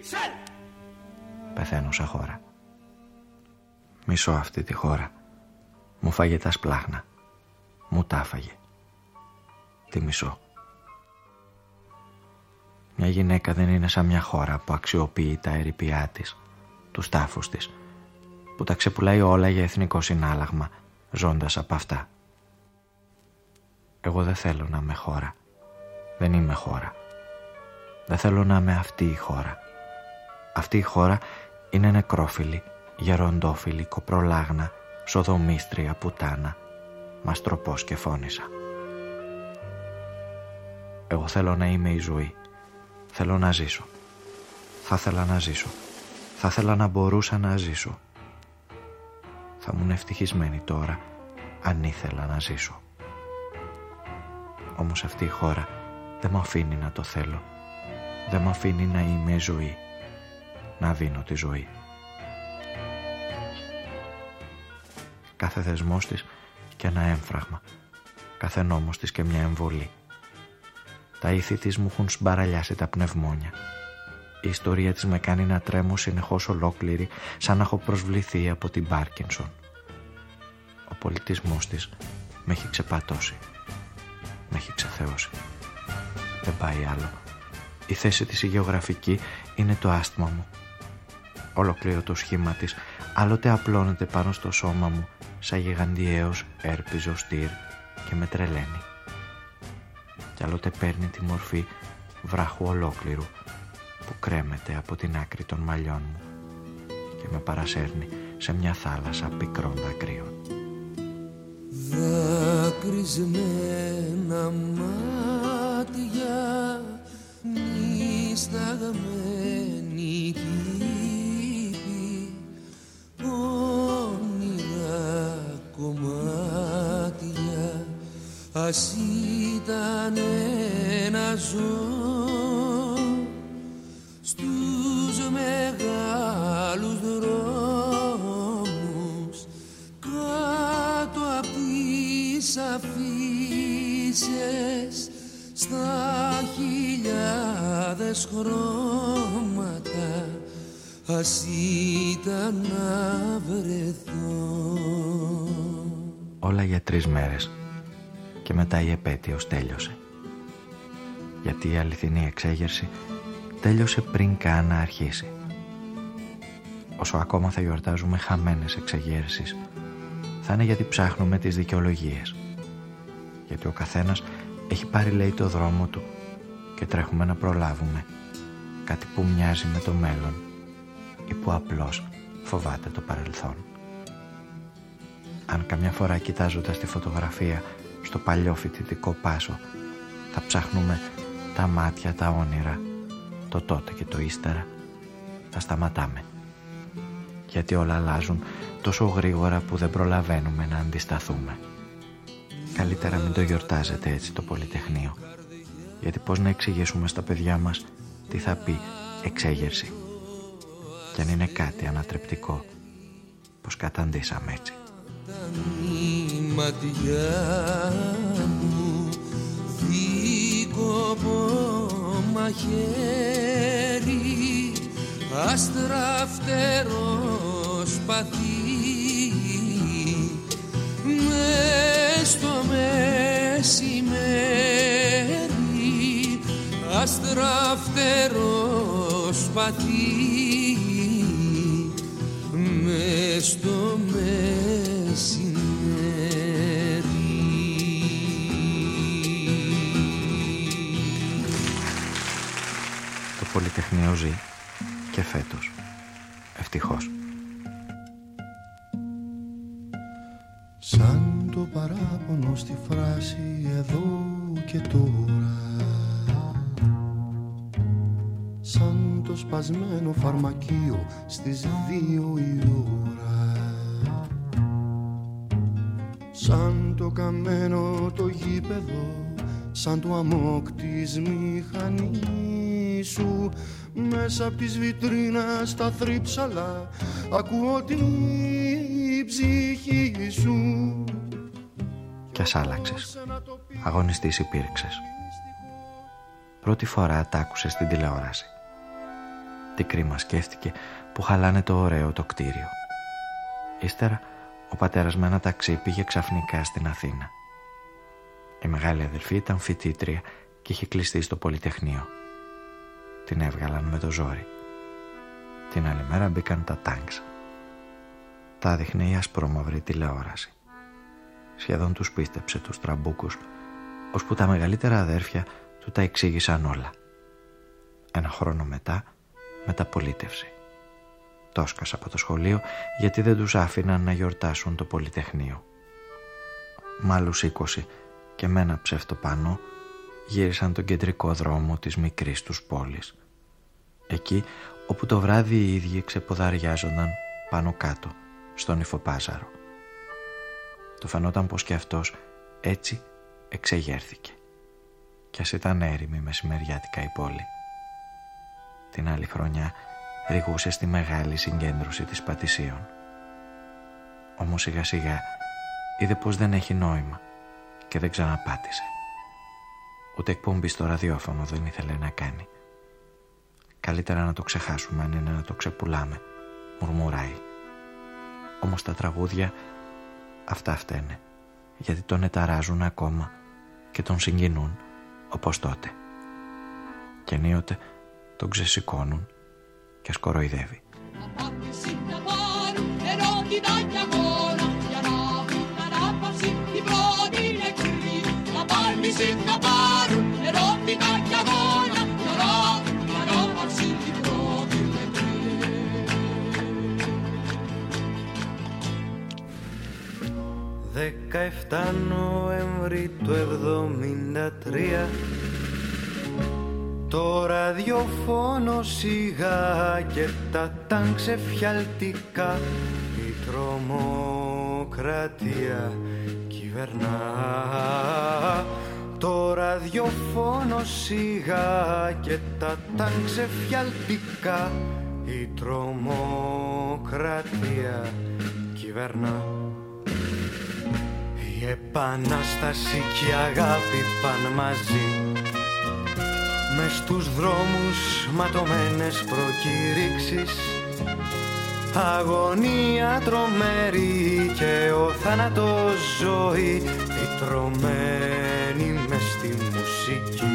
Σελ! Πεθαίνω σαν χώρα. Μισώ αυτή τη χώρα. Μου φάγε τα σπλάχνα. Μου τα φάγε. Τη μισώ. Μια γυναίκα δεν είναι σαν μια χώρα που αξιοποιεί τα ερηπιά της, τους τάφους της, που τα ξεπουλάει όλα για εθνικό συνάλλαγμα, ζώντας από αυτά. Εγώ δεν θέλω να είμαι χώρα. Δεν είμαι χώρα. Δεν θέλω να είμαι αυτή η χώρα. Αυτή η χώρα είναι νεκρόφιλη, γεροντόφιλη, κοπρολάγνα, σοδομίστρια, πουτάνα, μαστροπός και φώνησα. Εγώ θέλω να είμαι η ζωή, Θέλω να ζήσω. Θα ήθελα να ζήσω. Θα ήθελα να μπορούσα να ζήσω. Θα ήμουν ευτυχισμένη τώρα αν ήθελα να ζήσω. Όμως αυτή η χώρα δεν με αφήνει να το θέλω. Δεν με αφήνει να είμαι ζωή. Να δίνω τη ζωή. Κάθε δεσμός της και ένα έμφραγμα. Κάθε νόμος της και μια εμβολή. Τα ήθη της μου έχουν σπαραλιάσει τα πνευμόνια. Η ιστορία της με κάνει να τρέμω συνεχώς ολόκληρη σαν να έχω προσβληθεί από την Πάρκινσον. Ο πολιτισμός της με έχει ξεπατώσει. Με έχει ξεθεώσει. Δεν πάει άλλο. Η θέση της η γεωγραφική είναι το άσθμα μου. Ολοκλήρω το σχήμα της άλλοτε απλώνεται πάνω στο σώμα μου σαν γιγαντιαίος έρπιζο στήρ και με τρελαίνει. Κι άλλοτε παίρνει τη μορφή βράχου ολόκληρου που κρέμεται από την άκρη των μαλλιών μου και με παρασέρνει σε μια θάλασσα πικρών δακρύων. Δακρυσμένα μάτια νησταγμένη κήπη όνειρα κομμάτια. Ας ήταν ένα ζώο χιλιάδες χρώματα ας ήταν να βρεθώ Όλα για τρεις μέρες και μετά η επέτειος τέλειωσε. Γιατί η αληθινή εξέγερση τέλειωσε πριν καν να αρχίσει. Όσο ακόμα θα γιορτάζουμε χαμένες εξεγέρσεις, θα είναι γιατί ψάχνουμε τις δικαιολογίες. Γιατί ο καθένας έχει πάρει λέει το δρόμο του και τρέχουμε να προλάβουμε κάτι που μοιάζει με το μέλλον ή που απλώς φοβάται το παρελθόν. Αν καμιά φορά κοιτάζοντας τη φωτογραφία στο παλιό φοιτητικό πάσο θα ψάχνουμε τα μάτια, τα όνειρα, το τότε και το ύστερα, θα σταματάμε. Γιατί όλα αλλάζουν τόσο γρήγορα που δεν προλαβαίνουμε να αντισταθούμε. Καλύτερα μην το γιορτάζετε έτσι το Πολυτεχνείο. Γιατί πώς να εξηγήσουμε στα παιδιά μας τι θα πει εξέγερση. Και αν είναι κάτι ανατρεπτικό, πως καταντήσαμε έτσι. η ματιά μου δίκοπο μαχαίρι άστρα φτερός σπαθί μες στο μεσημέρι άστρα φτερός σπαθί μες στο Το Πολυτεχνείο ζει και φέτος. Ευτυχώς. Σαν το παράπονο στη φράση εδώ και τώρα σπασμένο φαρμακείο στις δύο η ώρα Σαν το καμένο το γήπεδο Σαν το αμόκ της μηχανής σου Μέσα απ' τις βιτρίνας στα θρύψαλα Ακούω την ψυχή σου Κι ας άλλαξες. Αγωνιστής υπήρξες. Πρώτη φορά τα άκουσες στην τηλεόραση. Τι κρίμα σκέφτηκε που χαλάνε το ωραίο το κτίριο. Ύστερα ο πατέρας με ένα ταξί πήγε ξαφνικά στην Αθήνα. Η μεγάλη αδελφή ήταν φοιτήτρια και είχε κλειστεί στο Πολυτεχνείο. Την έβγαλαν με το ζόρι. Την άλλη μέρα μπήκαν τα τανκς. Τα 'δειχνε η ασπρόμαυρη τηλεόραση. Σχεδόν τους πίστεψε τους τραμπούκους, ώσπου τα μεγαλύτερα αδέρφια του τα εξήγησαν όλα. Ένα χρόνο μετά μεταπολίτευση. Το 'σκασα από το σχολείο γιατί δεν τους άφηναν να γιορτάσουν το Πολυτεχνείο. Μ' άλλους είκοσι και με ένα ψεύτο πανό γύρισαν τον κεντρικό δρόμο της μικρής τους πόλης. Εκεί όπου το βράδυ οι ίδιοι ξεποδαριάζονταν πάνω κάτω στον Ιφοπάζαρο. Το φαινόταν πως και αυτός έτσι εξεγέρθηκε. Κι ας ήταν έρημη μεσημεριάτικα η πόλη. Την άλλη χρονιά ρηγούσε στη μεγάλη συγκέντρωση της Πατησίων. Όμως σιγά σιγά είδε πως δεν έχει νόημα και δεν ξαναπάτησε. Ούτε εκπομπής στο ραδιόφωνο δεν ήθελε να κάνει. Καλύτερα να το ξεχάσουμε αν είναι να το ξεπουλάμε, μουρμουράει. Όμως τα τραγούδια αυτά φταίνε, γιατί τον εταράζουν ακόμα και τον συγκινούν όπως τότε. Και ενίοτε τον ξεσηκώνουν και σκοροϊδεύει. Δεκαεφτά Νοέμβρη του 73 το ραδιοφόνο σιγά και τα τάγκ ξεφιαλτικά. Η τρομοκρατία κυβερνά. Το ραδιοφόνο σιγά και τα τάγκ ξεφιαλτικά. Η τρομοκρατία κυβερνά. Η επανάσταση και η αγάπη πάνε μαζί μες στους δρόμους ματωμένες προκηρύξεις Αγωνία τρομερή και ο θάνατος ζωή. Φυτρωμένη μες στη μουσική.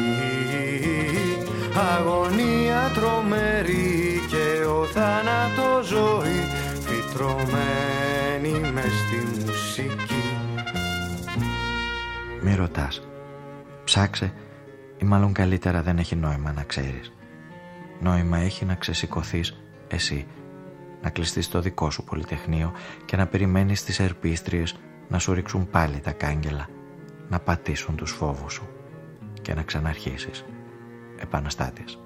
Αγωνία τρομερή και ο θάνατος ζωή. Φυτρωμένη μες στη μουσική. Μη ρωτάς. Ψάξε ή μάλλον καλύτερα δεν έχει νόημα να ξέρεις. Νόημα έχει να ξεσηκωθείς εσύ, να κλειστείς στο δικό σου πολυτεχνείο και να περιμένεις τις ερπίστριες να σου ρίξουν πάλι τα κάγκελα, να πατήσουν τους φόβους σου και να ξαναρχίσεις. Επαναστάτης.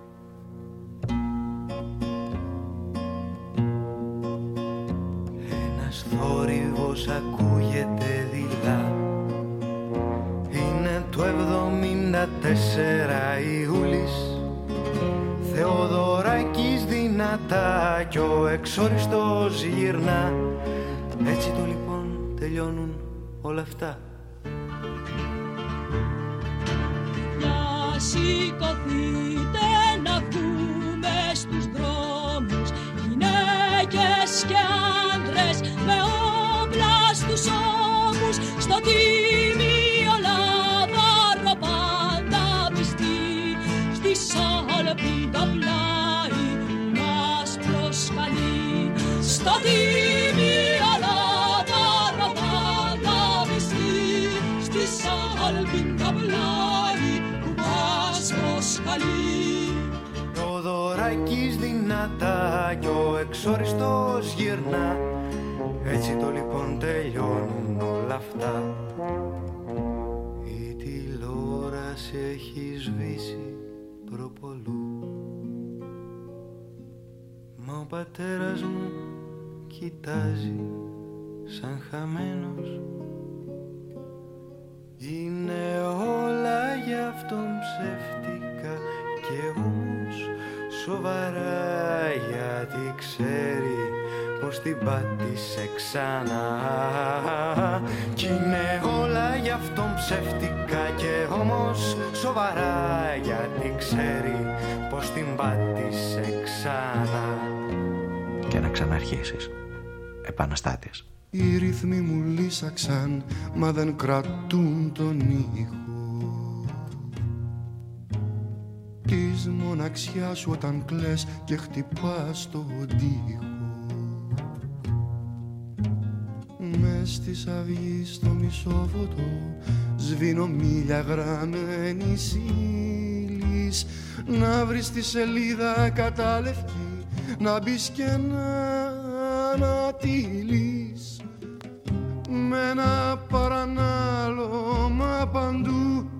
Ένας θόρυβος ακούγεται δειλά Είναι το 74 Ιούλης. Θεοδωράκης δυνατά κι ο εξόριστος γυρνά. Έτσι το λοιπόν τελειώνουν όλα αυτά. Να σηκωθείτε να βγούμε στους δρόμους Γυναίκες και άντρες με όπλα στους ώμους Στο τίμιο κι ο εξόριστος γυρνά. Έτσι το λοιπόν τελειώνουν όλα αυτά. Η τηλεόραση έχει σβήσει προπολού. Μα ο πατέρας μου κοιτάζει σαν χαμένος. Είναι όλα για αυτόν ψεύτικα και όμως σοβαρά γιατί ξέρει πως την πάτησε ξανά. Κι είναι όλα για αυτόν ψεύτικα και όμως σοβαρά γιατί ξέρει πως την πάτησε ξανά. Και να ξαναρχίσεις. Επαναστάτης. Οι ρυθμοί μου λύσαξαν μα δεν κρατούν τον ήχο. Της μοναξιάς σου όταν κλαις και χτυπάς τον τοίχο. Μες της αυγής στο μισό φωτό Σβήνω μίλια γραμμένης ύλης. Να βρεις τη σελίδα κατάλευκη Να μπεις και να ανατείλεις Με ένα παρανάλωμα παντού.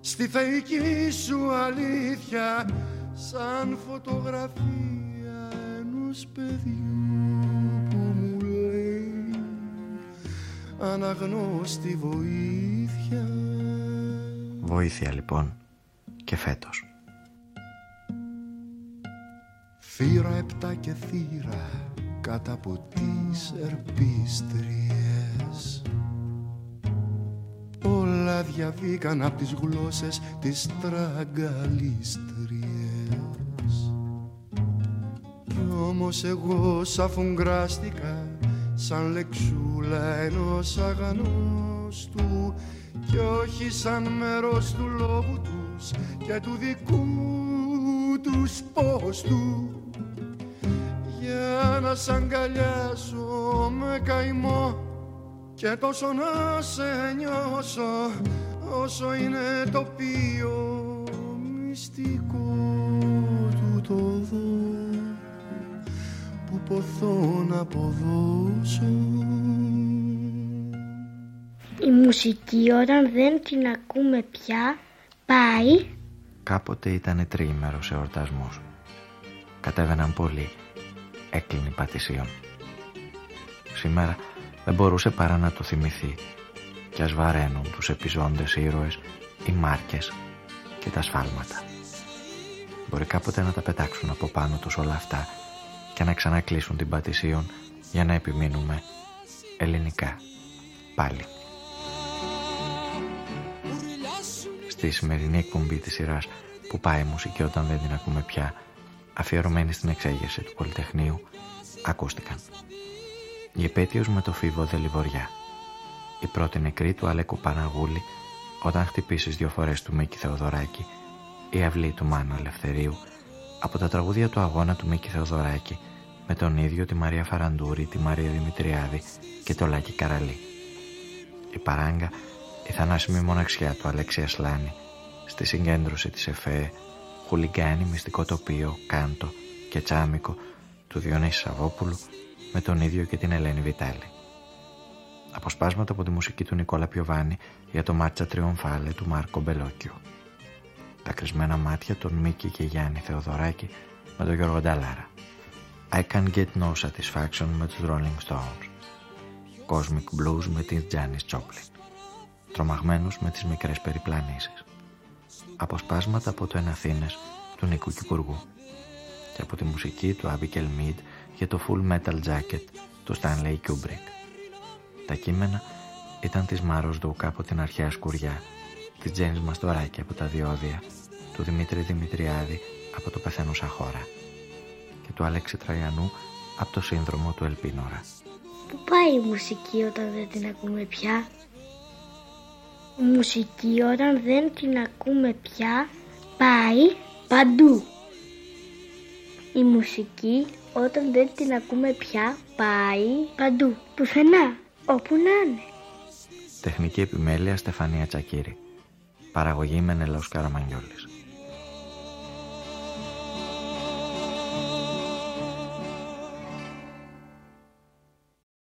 Στη θεϊκή σου αλήθεια σαν φωτογραφία ενός παιδιού που μου λέει αναγνώστη βοήθεια Βοήθεια λοιπόν και φέτος. Θύρα επτά και θύρα κάτω από τις ερπίστριες. Όλα διαβήκαν από τις γλώσσες τις τραγκαλίστριες Κι όμως εγώ σαφουγκράστηκα σαν λεξούλα ενός αγανόστου. Κι όχι σαν μέρος του λόγου τους και του δικού τους πόστου για να σ' αγκαλιάσω με καημό και τόσο να σε νιώσω όσο είναι τοπίο μυστικό του το δω που ποθώ να αποδώσω Η μουσική όταν δεν την ακούμε πια πάει Κάποτε ήταν τριήμερος εορτασμός. Κατέβαιναν πολλοί. Έκλεινε πατησίων. Σήμερα δεν μπορούσε παρά να το θυμηθεί και ας βαραίνουν τους επιζώντες ήρωες οι μάρκες και τα σφάλματα. Μπορεί κάποτε να τα πετάξουν από πάνω τους όλα αυτά και να ξανακλείσουν την πατησίων για να επιμείνουμε ελληνικά πάλι. Στη σημερινή εκπομπή της σειράς που πάει η μουσική όταν δεν την ακούμε πια αφιερωμένη στην εξέγερση του Πολυτεχνείου ακούστηκαν. Η επέτειος με το φίβο Δελιβοριά. Η πρώτη νεκρή του Αλέκου Παναγούλη όταν χτυπήσεις δύο φορές του Μίκη Θεοδωράκη η αυλή του Μάνου Ελευθερίου από τα τραγούδια του αγώνα του Μίκη Θεοδωράκη με τον ίδιο τη Μαρία Φαραντούρη, τη Μαρία Δημητριάδη και το Λάκη Καραλή. Η παράγκα, η θανάσιμη μοναξιά του Αλέξη Ασλάνη στη συγκέντρωση της ΕΦΕ, χουλιγκάνι, μυστικό τοπίο, κάντο και τσάμικο του Διονύσης Σαββόπουλου με τον ίδιο και την Ελένη Βιτάλη. Αποσπάσματα από τη μουσική του Νικόλα Πιοβάνη για το Μάρτσα Τριομφάλε του Μάρκο Μπελόκιο. Τα κρυσμένα μάτια των Μίκη και Γιάννη Θεοδωράκη με τον Γιώργο Νταλάρα. I Can Get No Satisfaction με τους Rolling Stones. Cosmic Blues με την Janis Joplin. Τρομαγμένους με τις μικρές περιπλανήσεις. Αποσπάσματα από το Εναθήνες του Νικού Κυπουργού και από τη μουσική του Abigail Mead για το Full Metal Jacket του Stanley Kubrick. Τα κείμενα ήταν της Μάρος Δούκα από την αρχαία σκουριά, της Τζένις Μαστοράκη από τα Διόδια, του Δημήτρη Δημητριάδη από το Πεθαίνουσα Χώρα και του Αλέξη Τραγιανού από το Σύνδρομο του Ελπίνορα. Πού πάει η μουσική όταν δεν την ακούμε πια; Η μουσική όταν δεν την ακούμε πια πάει παντού Η μουσική όταν δεν την ακούμε πια πάει παντού Πουθενά, όπου να είναι Τεχνική επιμέλεια Στεφανία Τσακύρη. Παραγωγή Μενελαός Καραμανιόλης.